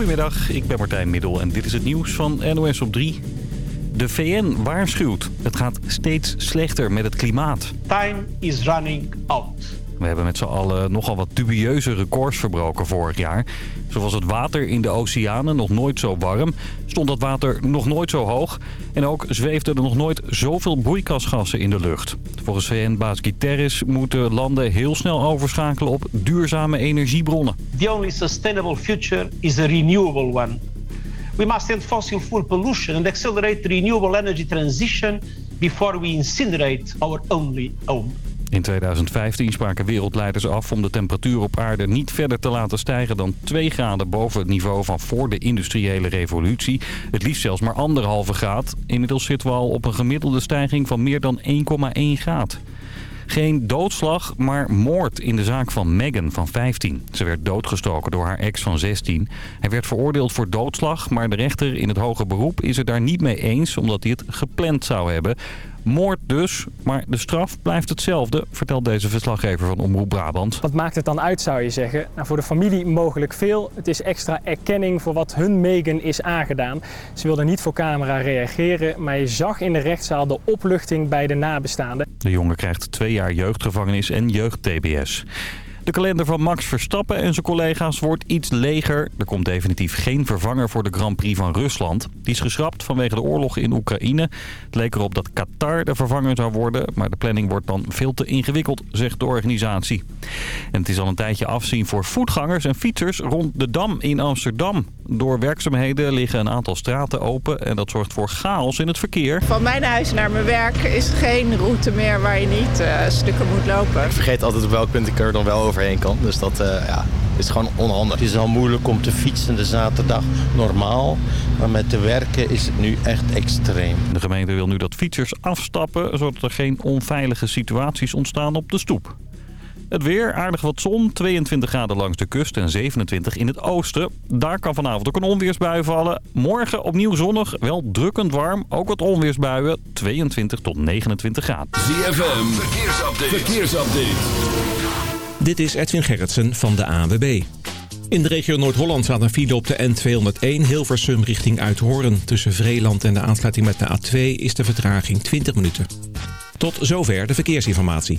Goedemiddag, ik ben Martijn Middel en dit is het nieuws van NOS op 3. De VN waarschuwt. Het gaat steeds slechter met het klimaat. Time is running out. We hebben met z'n allen nogal wat dubieuze records verbroken vorig jaar. Zo was het water in de oceanen nog nooit zo warm, stond dat water nog nooit zo hoog... en ook zweefden er nog nooit zoveel broeikasgassen in de lucht. Volgens VN-baas Guterres moeten landen heel snel overschakelen op duurzame energiebronnen. The only sustainable future is a renewable one. We must end fossil fuel pollution and accelerate the renewable energy transition before we incinerate our only home. In 2015 spraken wereldleiders af om de temperatuur op aarde niet verder te laten stijgen dan 2 graden boven het niveau van voor de industriële revolutie. Het liefst zelfs maar anderhalve graad. Inmiddels zitten we al op een gemiddelde stijging van meer dan 1,1 graad. Geen doodslag, maar moord in de zaak van Megan van 15. Ze werd doodgestoken door haar ex van 16. Hij werd veroordeeld voor doodslag, maar de rechter in het hoger beroep is het daar niet mee eens... omdat hij het gepland zou hebben. Moord dus, maar de straf blijft hetzelfde, vertelt deze verslaggever van Omroep Brabant. Wat maakt het dan uit, zou je zeggen? Nou, voor de familie mogelijk veel. Het is extra erkenning voor wat hun Megan is aangedaan. Ze wilde niet voor camera reageren, maar je zag in de rechtszaal de opluchting bij de nabestaanden. De jongen krijgt twee jaar jeugdgevangenis en jeugd-TBS. De kalender van Max Verstappen en zijn collega's wordt iets leger. Er komt definitief geen vervanger voor de Grand Prix van Rusland. Die is geschrapt vanwege de oorlog in Oekraïne. Het leek erop dat Qatar de vervanger zou worden. Maar de planning wordt dan veel te ingewikkeld, zegt de organisatie. En het is al een tijdje afzien voor voetgangers en fietsers rond de Dam in Amsterdam. Door werkzaamheden liggen een aantal straten open en dat zorgt voor chaos in het verkeer. Van mijn huis naar mijn werk is geen route meer waar je niet uh, stukken moet lopen. Ik vergeet altijd op welk punt ik er dan wel overheen kan. Dus dat uh, ja, is gewoon onhandig. Het is al moeilijk om te fietsen de zaterdag normaal. Maar met te werken is het nu echt extreem. De gemeente wil nu dat fietsers afstappen zodat er geen onveilige situaties ontstaan op de stoep. Het weer, aardig wat zon, 22 graden langs de kust en 27 in het oosten. Daar kan vanavond ook een onweersbui vallen. Morgen opnieuw zonnig, wel drukkend warm, ook wat onweersbuien, 22 tot 29 graden. ZFM, verkeersupdate. verkeersupdate. Dit is Edwin Gerritsen van de AWB. In de regio Noord-Holland staat een file op de N201 Hilversum richting Uithoren. Tussen Vreeland en de aansluiting met de A2 is de vertraging 20 minuten. Tot zover de verkeersinformatie.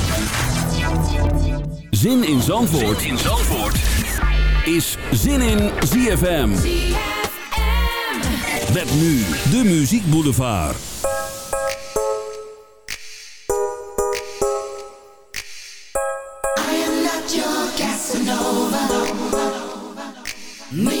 Zin in Zandvoort, zin in Zandvoort. is Zin in ZFM. ZFM. Met nu de Muziek Boulevard. Me and Romeo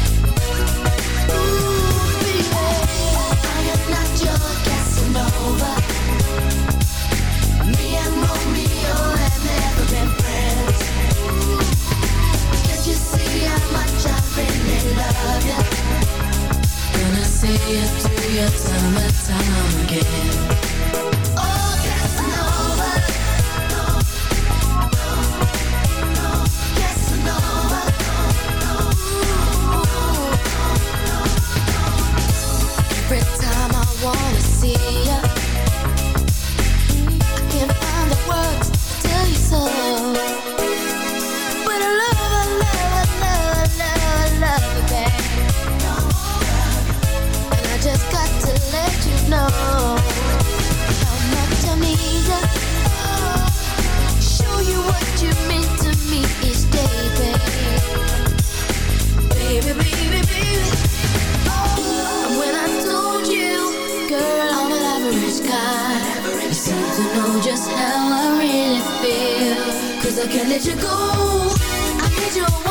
See it through your time time again. every God You seem to know just how I really feel. Cause I can't let you go. I need you.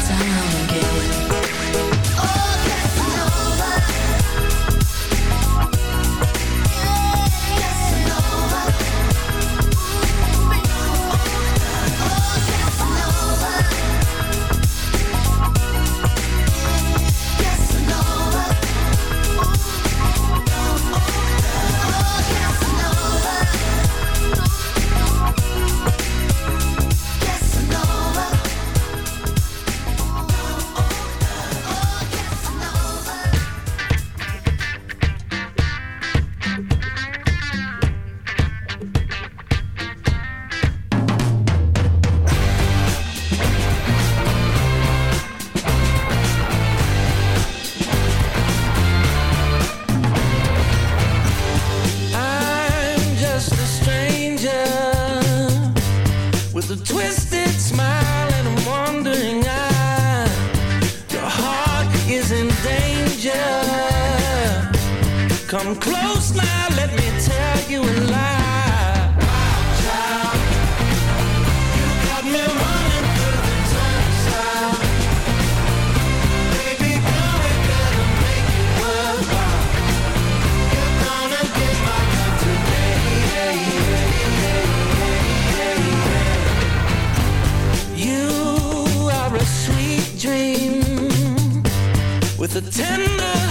Come close now, let me tell you a lie. Child, you got me running through the. Baby make it. You're gonna get my. You are a sweet dream with a tender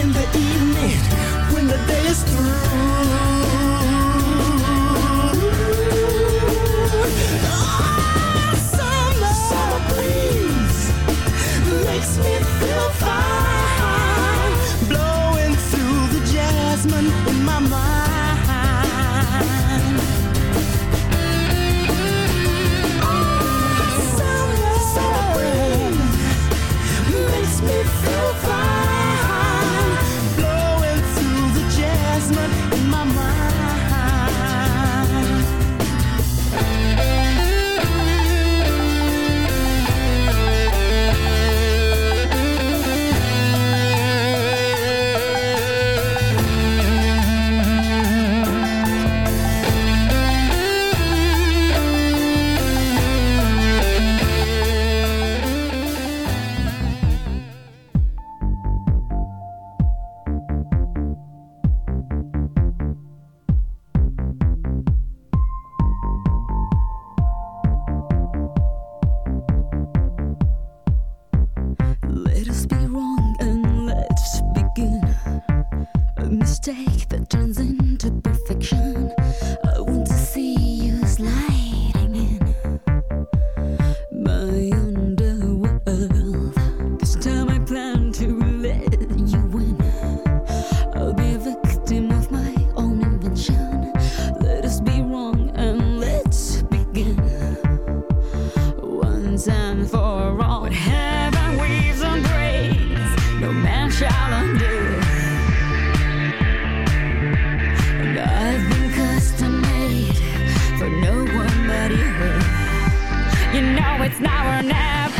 in the evening when the day is through. Ah, summer breeze makes me hurt. You know it's now or never.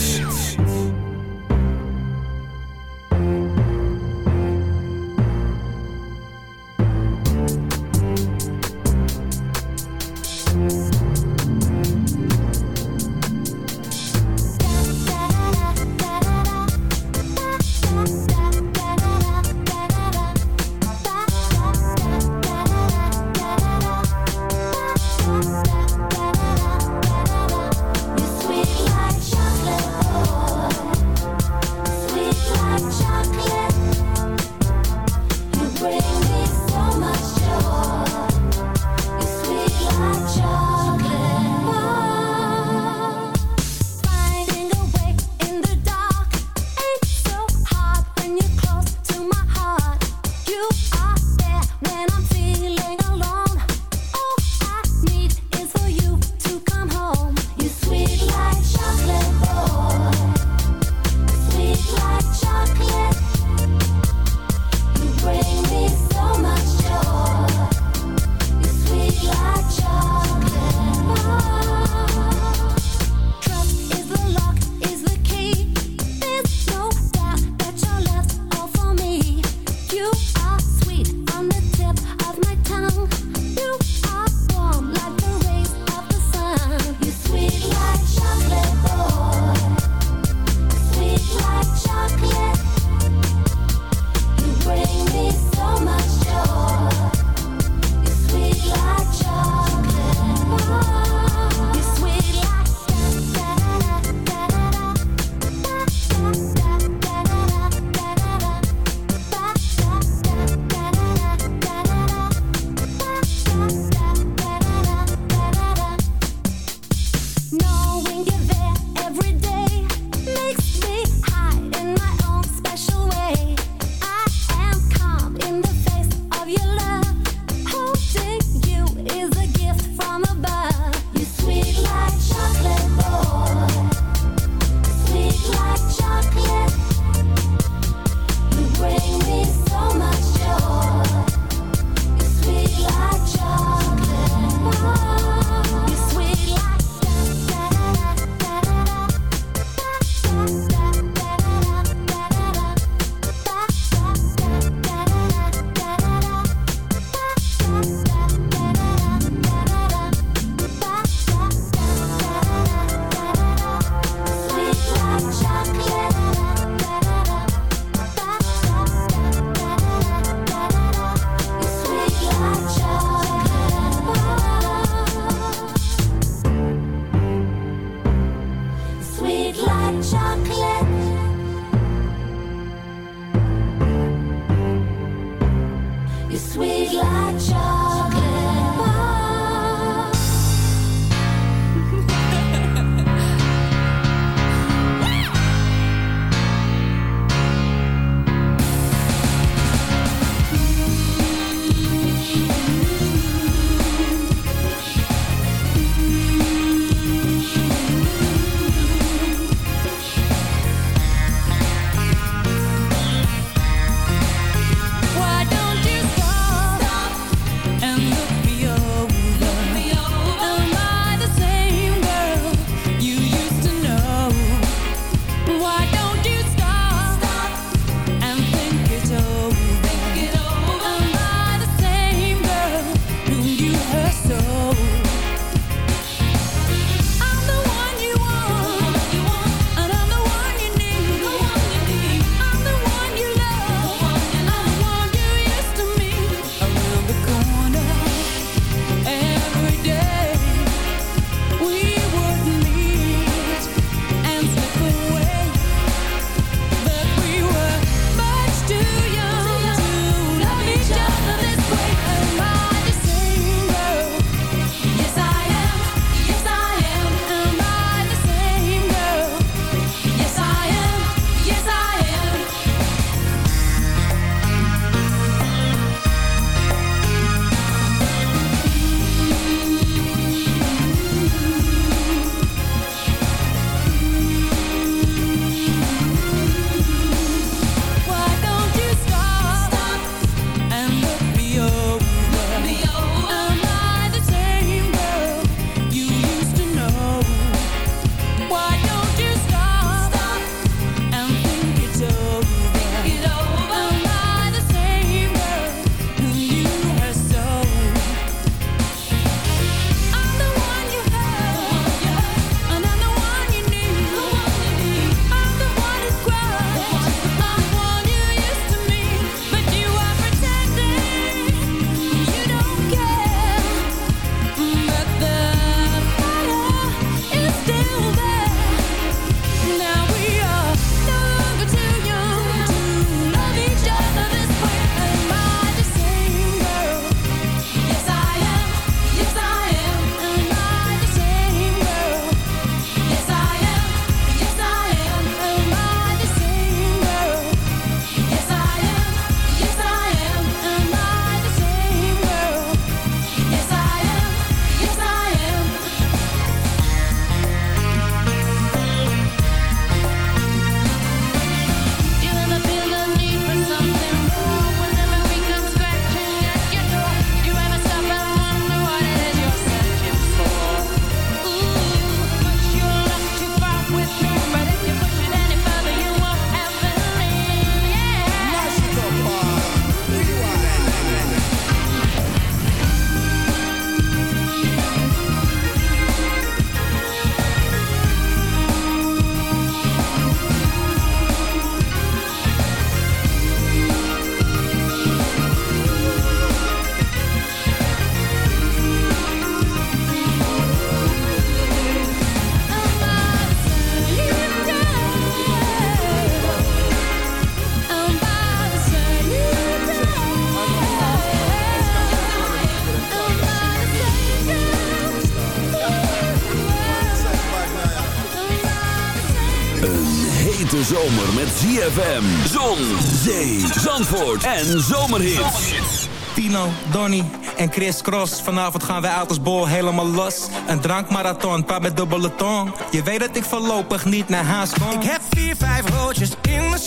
ZFM, zon, zee, zandvoort en zomerhits. Tino, Donny en Chris Cross. Vanavond gaan wij uit als bol helemaal los. Een drankmarathon, paar met dubbele tong. Je weet dat ik voorlopig niet naar huis kom. Ik heb vier, vijf roodjes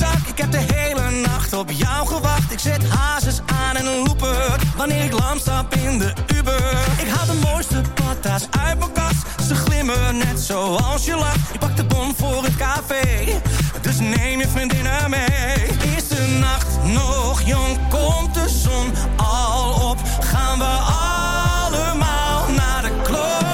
Ik heb de hele nacht op jou gewacht. Ik zet hazes aan en een looper. Wanneer ik lam stap in de Uber. Ik haal de mooiste patas uit mijn kast. Ze glimmen net zoals je lacht. Ik pak de bon voor het café. Dus neem je vriendinnen mee. De nacht nog jong? Komt de zon al op? Gaan we allemaal naar de kloten?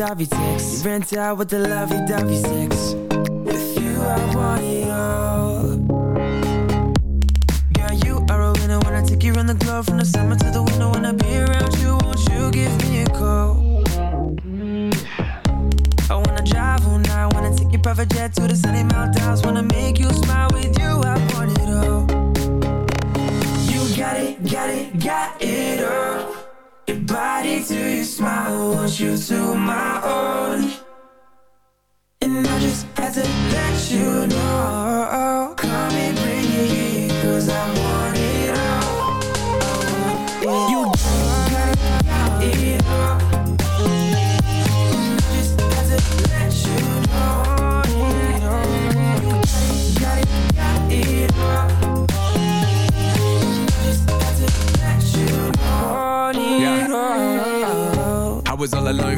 lovey-dovey sex. You rent out with the lovey-dovey sex. With you, I want it all. Girl, you are a winner when I take you around the globe from the summer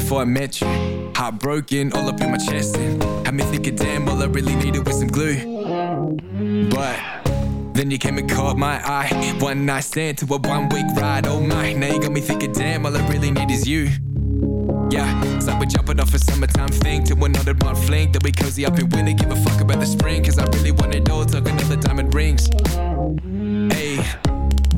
before I met you. Heartbroken, all up in my chest. And had me thinking, damn, all I really needed was some glue. But then you came and caught my eye. One night stand to a one week ride. Oh my, now you got me thinking, damn, all I really need is you. Yeah, like we're jumping off a summertime thing to another one fling. Then we cozy up in winter, give a fuck about the spring. Cause I really want it all, talking all the diamond rings. Hey,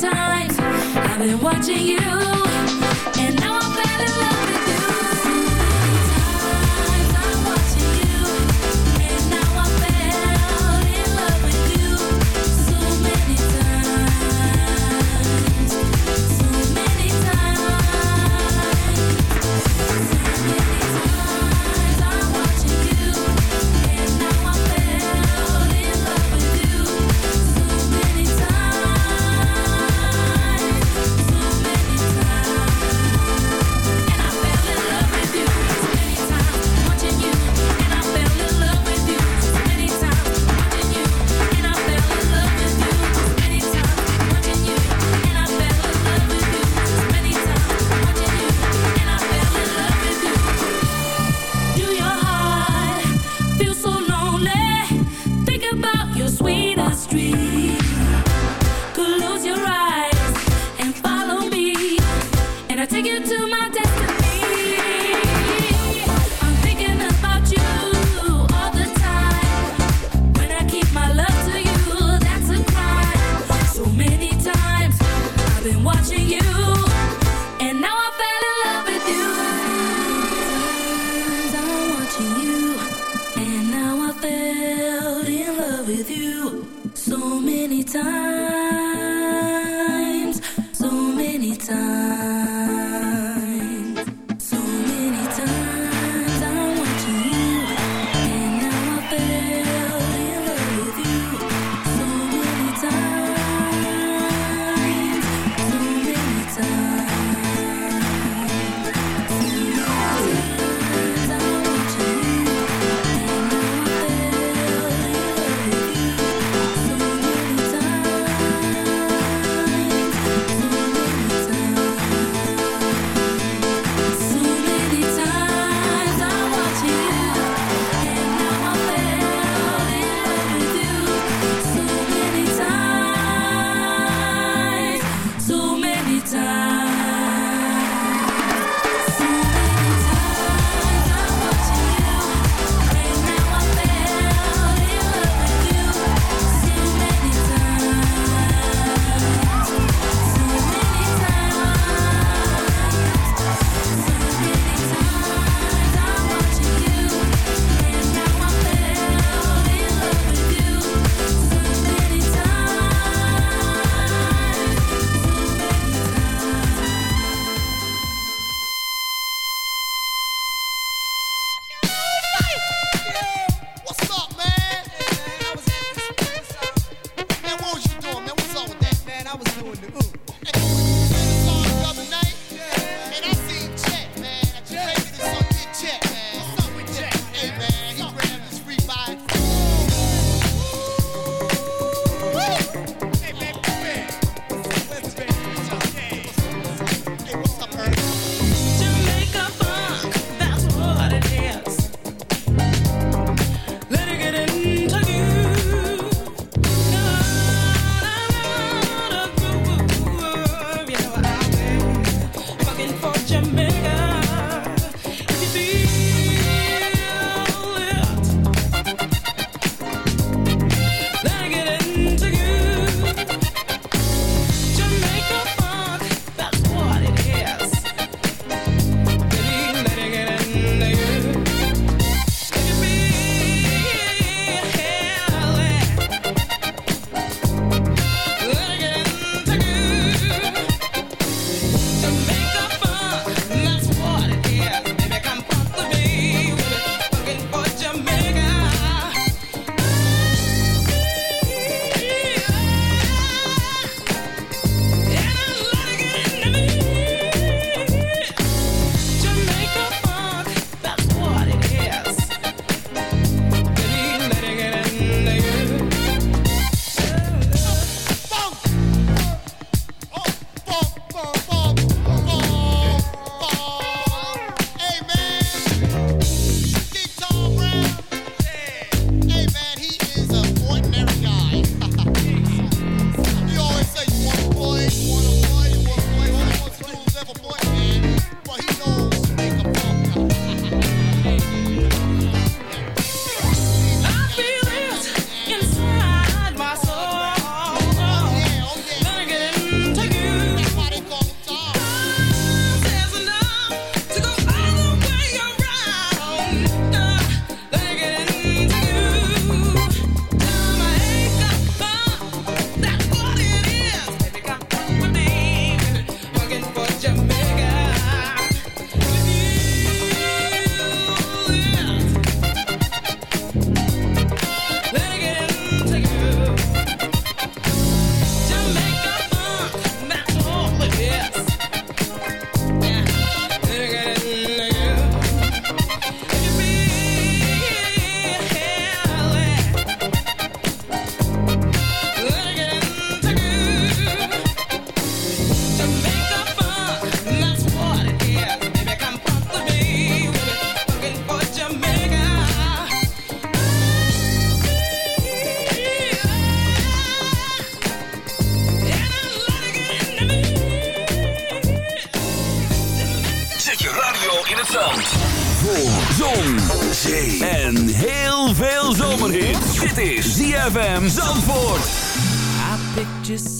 Times I've been watching you,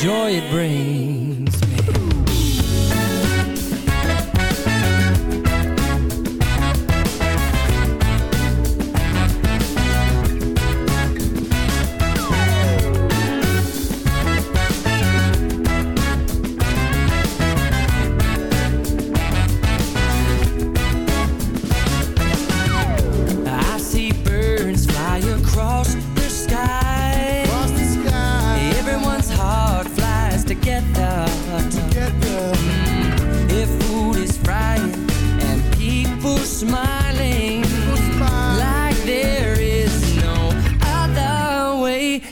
joy it brings.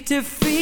to feel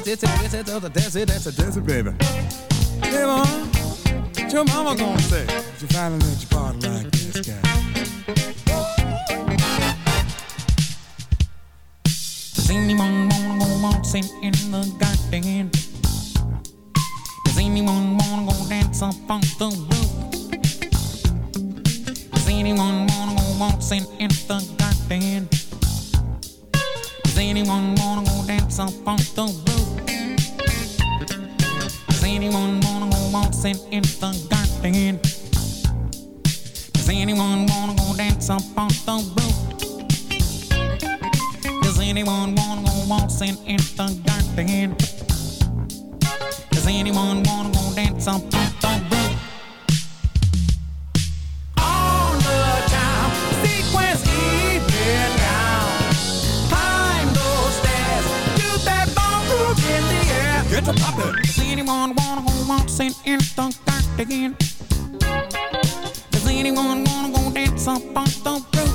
get it, get it, the dance it, that's a desert, baby. Hey, mom, your mama gonna say? Get to poppin'. Does anyone wanna go waltzing in the dark again? Does anyone wanna go dance up on the roof?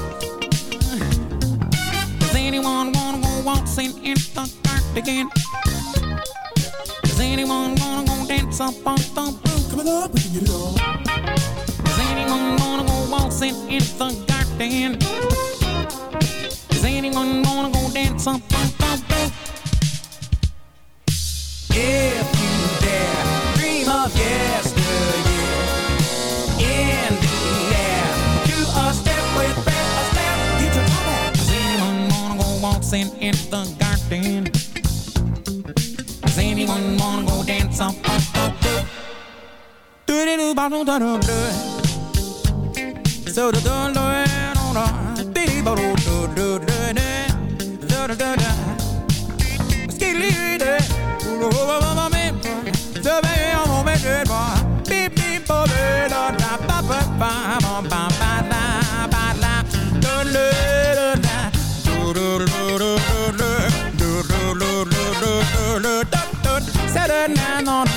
Does anyone wanna go waltzing in the dark again? Does anyone wanna go dance up on the roof? Come on up, we can get it on. Does anyone wanna go waltzing in the garden? Does anyone wanna go dance up on the roof? If you dare dream of yesteryear in the air, do a step with back. Does anyone wanna go waltzing in the garden? Does anyone wanna go Saturday night on